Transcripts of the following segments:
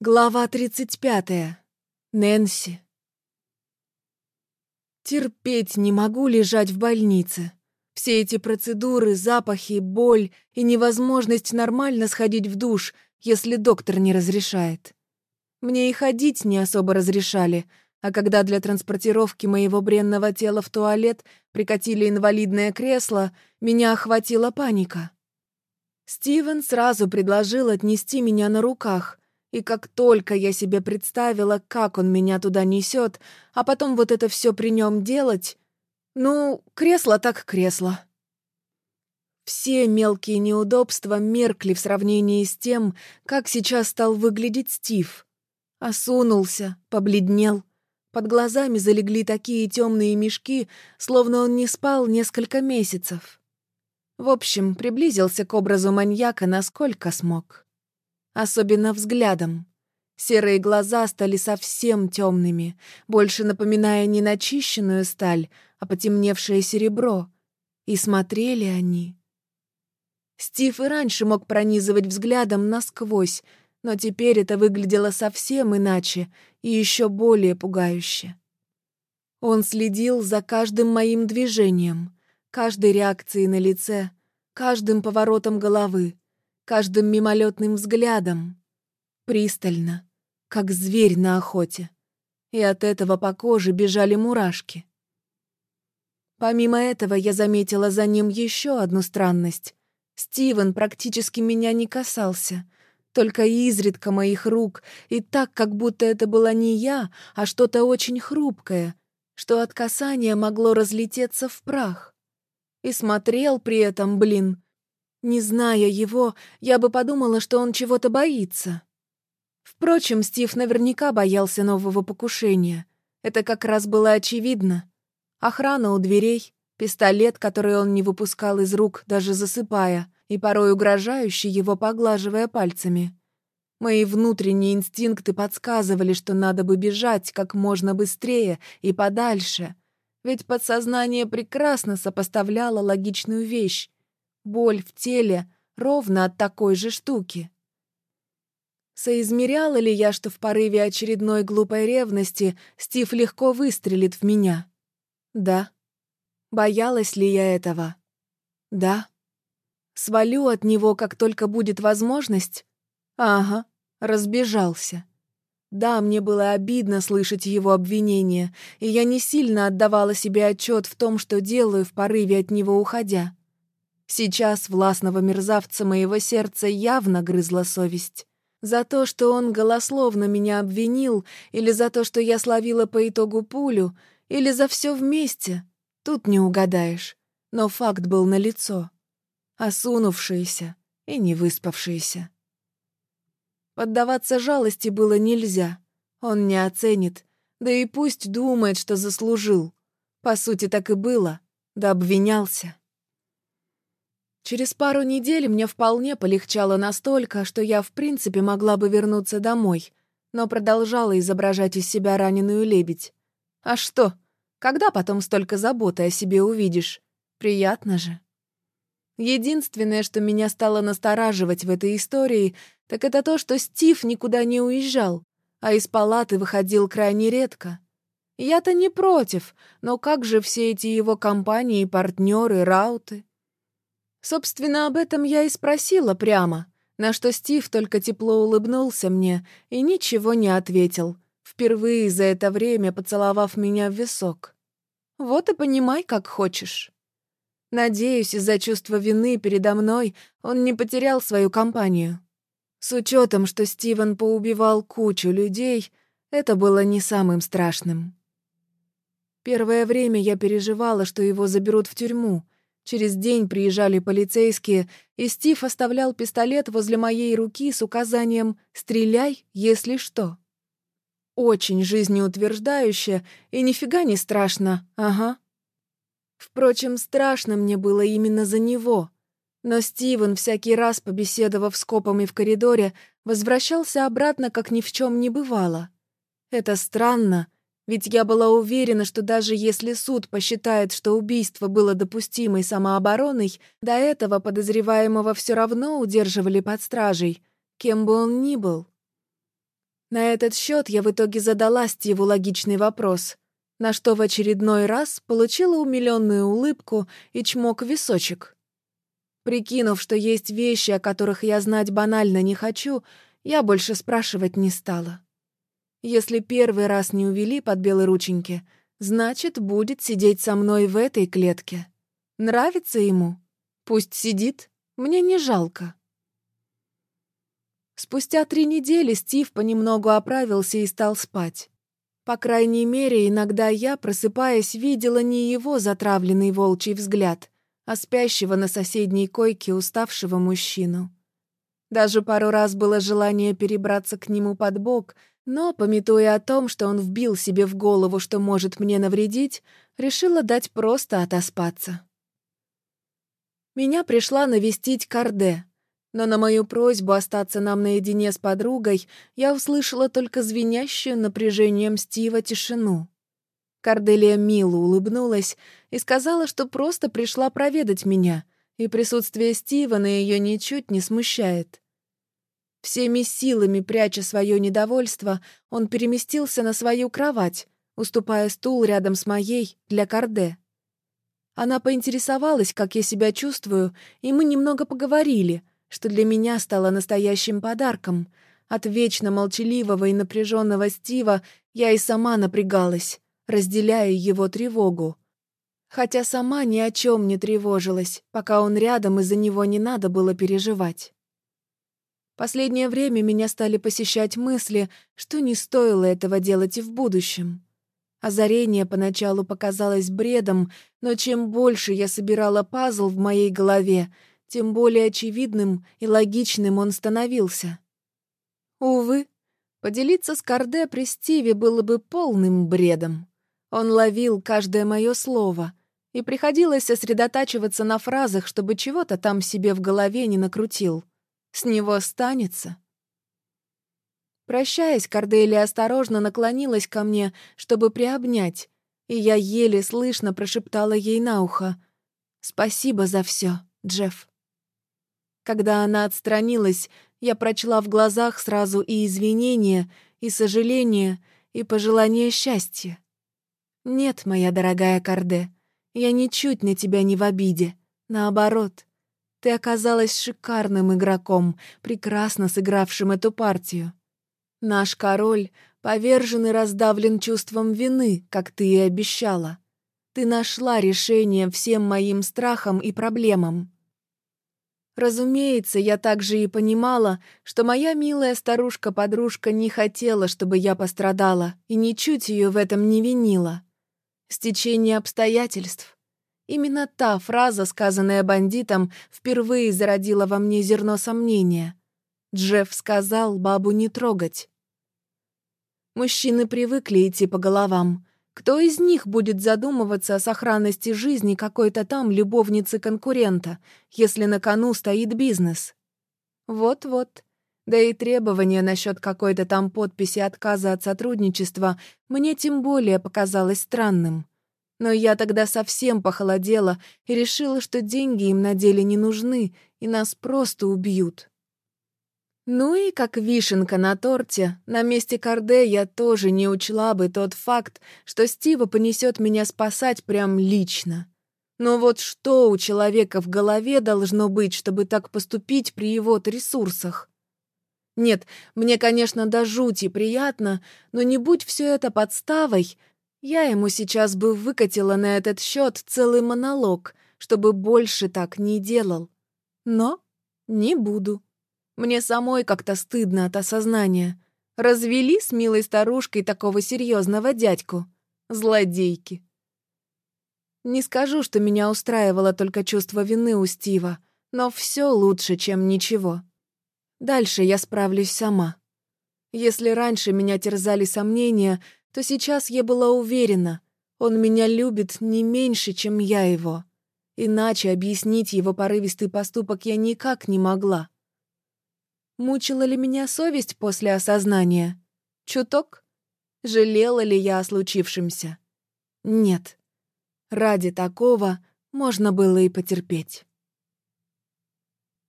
Глава 35. Нэнси. Терпеть не могу лежать в больнице. Все эти процедуры, запахи, боль и невозможность нормально сходить в душ, если доктор не разрешает. Мне и ходить не особо разрешали, а когда для транспортировки моего бренного тела в туалет прикатили инвалидное кресло, меня охватила паника. Стивен сразу предложил отнести меня на руках, и как только я себе представила, как он меня туда несет, а потом вот это все при нем делать, ну, кресло так кресло. Все мелкие неудобства меркли в сравнении с тем, как сейчас стал выглядеть Стив. Осунулся, побледнел. Под глазами залегли такие темные мешки, словно он не спал несколько месяцев. В общем, приблизился к образу маньяка насколько смог особенно взглядом. Серые глаза стали совсем темными, больше напоминая не начищенную сталь, а потемневшее серебро. И смотрели они. Стив и раньше мог пронизывать взглядом насквозь, но теперь это выглядело совсем иначе и еще более пугающе. Он следил за каждым моим движением, каждой реакцией на лице, каждым поворотом головы, каждым мимолетным взглядом. Пристально, как зверь на охоте. И от этого по коже бежали мурашки. Помимо этого я заметила за ним еще одну странность. Стивен практически меня не касался, только изредка моих рук, и так, как будто это была не я, а что-то очень хрупкое, что от касания могло разлететься в прах. И смотрел при этом, блин, не зная его, я бы подумала, что он чего-то боится. Впрочем, Стив наверняка боялся нового покушения. Это как раз было очевидно. Охрана у дверей, пистолет, который он не выпускал из рук, даже засыпая, и порой угрожающий его поглаживая пальцами. Мои внутренние инстинкты подсказывали, что надо бы бежать как можно быстрее и подальше, ведь подсознание прекрасно сопоставляло логичную вещь боль в теле ровно от такой же штуки. Соизмеряла ли я, что в порыве очередной глупой ревности Стив легко выстрелит в меня? Да. Боялась ли я этого? Да. Свалю от него, как только будет возможность? Ага, разбежался. Да, мне было обидно слышать его обвинения, и я не сильно отдавала себе отчет в том, что делаю в порыве от него уходя. Сейчас властного мерзавца моего сердца явно грызла совесть. За то, что он голословно меня обвинил, или за то, что я словила по итогу пулю, или за все вместе, тут не угадаешь. Но факт был налицо. Осунувшийся и не выспавшийся. Поддаваться жалости было нельзя. Он не оценит, да и пусть думает, что заслужил. По сути, так и было, да обвинялся. Через пару недель мне вполне полегчало настолько, что я в принципе могла бы вернуться домой, но продолжала изображать из себя раненую лебедь. А что? Когда потом столько заботы о себе увидишь? Приятно же. Единственное, что меня стало настораживать в этой истории, так это то, что Стив никуда не уезжал, а из палаты выходил крайне редко. Я-то не против, но как же все эти его компании, партнеры, рауты? Собственно, об этом я и спросила прямо, на что Стив только тепло улыбнулся мне и ничего не ответил, впервые за это время поцеловав меня в висок. Вот и понимай, как хочешь. Надеюсь, из-за чувства вины передо мной он не потерял свою компанию. С учетом, что Стивен поубивал кучу людей, это было не самым страшным. Первое время я переживала, что его заберут в тюрьму — Через день приезжали полицейские, и Стив оставлял пистолет возле моей руки с указанием «Стреляй, если что». Очень жизнеутверждающе и нифига не страшно, ага. Впрочем, страшно мне было именно за него. Но Стивен, всякий раз побеседовав с копами в коридоре, возвращался обратно, как ни в чем не бывало. Это странно, ведь я была уверена, что даже если суд посчитает, что убийство было допустимой самообороной, до этого подозреваемого все равно удерживали под стражей, кем бы он ни был. На этот счет я в итоге задала Стиву логичный вопрос, на что в очередной раз получила умиленную улыбку и чмок височек. Прикинув, что есть вещи, о которых я знать банально не хочу, я больше спрашивать не стала. Если первый раз не увели под белые рученьки, значит, будет сидеть со мной в этой клетке. Нравится ему? Пусть сидит, мне не жалко. Спустя три недели Стив понемногу оправился и стал спать. По крайней мере, иногда я, просыпаясь, видела не его затравленный волчий взгляд, а спящего на соседней койке уставшего мужчину. Даже пару раз было желание перебраться к нему под бок, но, пометуя о том, что он вбил себе в голову, что может мне навредить, решила дать просто отоспаться. Меня пришла навестить Карде, но на мою просьбу остаться нам наедине с подругой я услышала только звенящую напряжением Стива тишину. Карделия мило улыбнулась и сказала, что просто пришла проведать меня, и присутствие Стива на ее ничуть не смущает. Всеми силами, пряча свое недовольство, он переместился на свою кровать, уступая стул рядом с моей для Карде. Она поинтересовалась, как я себя чувствую, и мы немного поговорили — что для меня стало настоящим подарком. От вечно молчаливого и напряженного Стива я и сама напрягалась, разделяя его тревогу. Хотя сама ни о чем не тревожилась, пока он рядом, из-за него не надо было переживать. Последнее время меня стали посещать мысли, что не стоило этого делать и в будущем. Озарение поначалу показалось бредом, но чем больше я собирала пазл в моей голове, тем более очевидным и логичным он становился. Увы, поделиться с Карде при Стиве было бы полным бредом. Он ловил каждое мое слово, и приходилось сосредотачиваться на фразах, чтобы чего-то там себе в голове не накрутил. С него останется. Прощаясь, Корделия осторожно наклонилась ко мне, чтобы приобнять, и я еле слышно прошептала ей на ухо «Спасибо за все, Джефф». Когда она отстранилась, я прочла в глазах сразу и извинения, и сожаление, и пожелание счастья. «Нет, моя дорогая Карде, я ничуть на тебя не в обиде. Наоборот, ты оказалась шикарным игроком, прекрасно сыгравшим эту партию. Наш король повержен и раздавлен чувством вины, как ты и обещала. Ты нашла решение всем моим страхам и проблемам. Разумеется, я также и понимала, что моя милая старушка-подружка не хотела, чтобы я пострадала, и ничуть ее в этом не винила. Стечение обстоятельств. Именно та фраза, сказанная бандитом, впервые зародила во мне зерно сомнения. Джефф сказал бабу не трогать. Мужчины привыкли идти по головам. Кто из них будет задумываться о сохранности жизни какой-то там любовницы конкурента, если на кону стоит бизнес? Вот-вот. Да и требование насчет какой-то там подписи отказа от сотрудничества мне тем более показалось странным. Но я тогда совсем похолодела и решила, что деньги им на деле не нужны, и нас просто убьют. Ну и как вишенка на торте, на месте Карде я тоже не учла бы тот факт, что Стива понесет меня спасать прям лично. Но вот что у человека в голове должно быть, чтобы так поступить при его-то ресурсах? Нет, мне, конечно, до жути приятно, но не будь все это подставой, я ему сейчас бы выкатила на этот счет целый монолог, чтобы больше так не делал. Но не буду. Мне самой как-то стыдно от осознания. Развели с милой старушкой такого серьезного дядьку. Злодейки. Не скажу, что меня устраивало только чувство вины у Стива, но все лучше, чем ничего. Дальше я справлюсь сама. Если раньше меня терзали сомнения, то сейчас я была уверена, он меня любит не меньше, чем я его. Иначе объяснить его порывистый поступок я никак не могла. Мучила ли меня совесть после осознания? Чуток? Жалела ли я о случившемся? Нет. Ради такого можно было и потерпеть.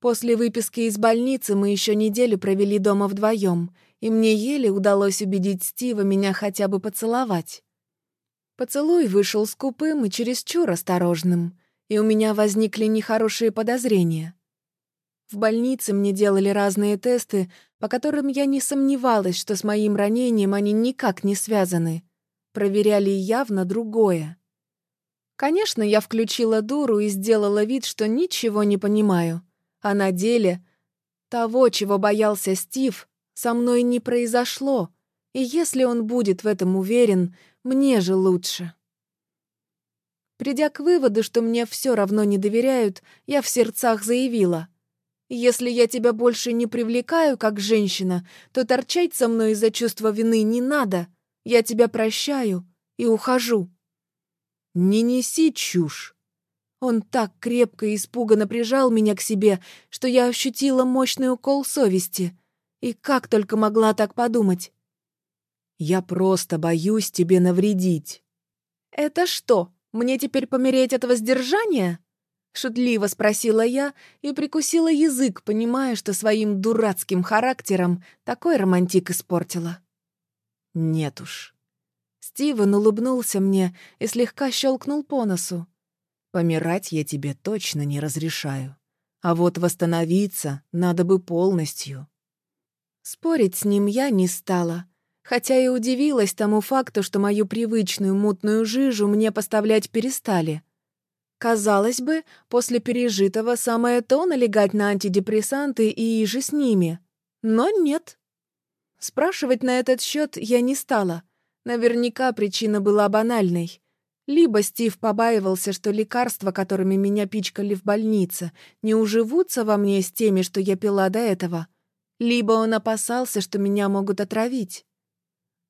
После выписки из больницы мы еще неделю провели дома вдвоем, и мне еле удалось убедить Стива меня хотя бы поцеловать. Поцелуй вышел скупым и чересчур осторожным, и у меня возникли нехорошие подозрения. В больнице мне делали разные тесты, по которым я не сомневалась, что с моим ранением они никак не связаны. Проверяли явно другое. Конечно, я включила дуру и сделала вид, что ничего не понимаю — а на деле того, чего боялся Стив, со мной не произошло, и если он будет в этом уверен, мне же лучше. Придя к выводу, что мне все равно не доверяют, я в сердцах заявила. «Если я тебя больше не привлекаю как женщина, то торчать со мной из-за чувства вины не надо. Я тебя прощаю и ухожу». «Не неси чушь», он так крепко и испуганно прижал меня к себе, что я ощутила мощный укол совести. И как только могла так подумать? «Я просто боюсь тебе навредить». «Это что, мне теперь помереть от воздержания?» Шутливо спросила я и прикусила язык, понимая, что своим дурацким характером такой романтик испортила. «Нет уж». Стивен улыбнулся мне и слегка щелкнул по носу. Помирать я тебе точно не разрешаю. А вот восстановиться надо бы полностью. Спорить с ним я не стала, хотя и удивилась тому факту, что мою привычную мутную жижу мне поставлять перестали. Казалось бы, после пережитого самое то налегать на антидепрессанты и иже с ними. Но нет. Спрашивать на этот счет я не стала. Наверняка причина была банальной. Либо Стив побаивался, что лекарства, которыми меня пичкали в больнице, не уживутся во мне с теми, что я пила до этого, либо он опасался, что меня могут отравить.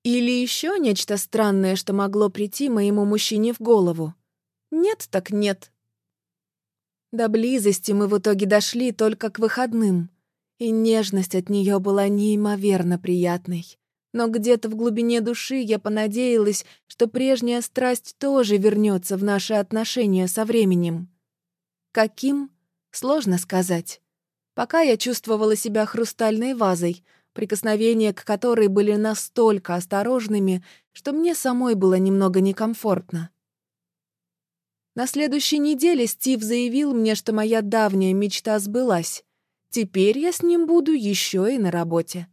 Или еще нечто странное, что могло прийти моему мужчине в голову. Нет так нет. До близости мы в итоге дошли только к выходным, и нежность от нее была неимоверно приятной но где-то в глубине души я понадеялась, что прежняя страсть тоже вернется в наши отношения со временем. Каким? Сложно сказать. Пока я чувствовала себя хрустальной вазой, прикосновения к которой были настолько осторожными, что мне самой было немного некомфортно. На следующей неделе Стив заявил мне, что моя давняя мечта сбылась. Теперь я с ним буду еще и на работе.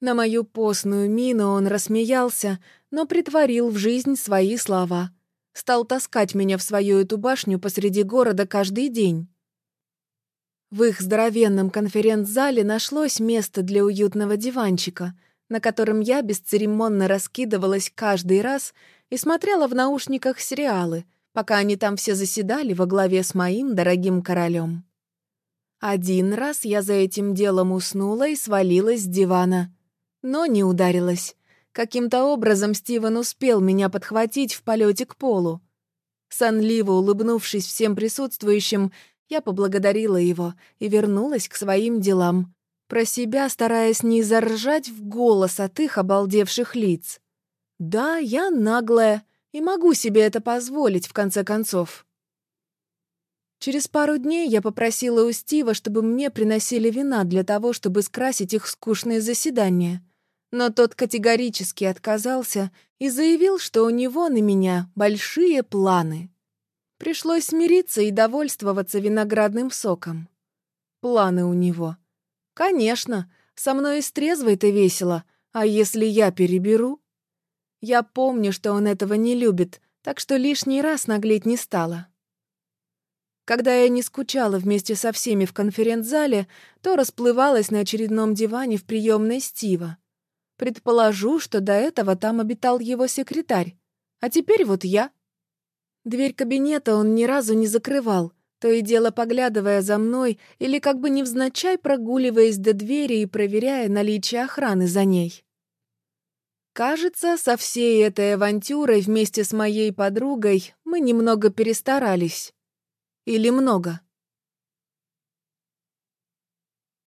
На мою постную мину он рассмеялся, но притворил в жизнь свои слова. Стал таскать меня в свою эту башню посреди города каждый день. В их здоровенном конференц-зале нашлось место для уютного диванчика, на котором я бесцеремонно раскидывалась каждый раз и смотрела в наушниках сериалы, пока они там все заседали во главе с моим дорогим королем. Один раз я за этим делом уснула и свалилась с дивана — но не ударилась. Каким-то образом Стивен успел меня подхватить в полете к полу. Сонливо улыбнувшись всем присутствующим, я поблагодарила его и вернулась к своим делам, про себя стараясь не заржать в голос от их обалдевших лиц. Да, я наглая и могу себе это позволить, в конце концов. Через пару дней я попросила у Стива, чтобы мне приносили вина для того, чтобы скрасить их скучные заседания но тот категорически отказался и заявил, что у него на меня большие планы. Пришлось смириться и довольствоваться виноградным соком. Планы у него. Конечно, со мной и с трезвой-то весело, а если я переберу? Я помню, что он этого не любит, так что лишний раз наглеть не стала. Когда я не скучала вместе со всеми в конференц-зале, то расплывалась на очередном диване в приемной Стива. Предположу, что до этого там обитал его секретарь. А теперь вот я. Дверь кабинета он ни разу не закрывал, то и дело поглядывая за мной или как бы невзначай прогуливаясь до двери и проверяя наличие охраны за ней. Кажется, со всей этой авантюрой вместе с моей подругой мы немного перестарались. Или много.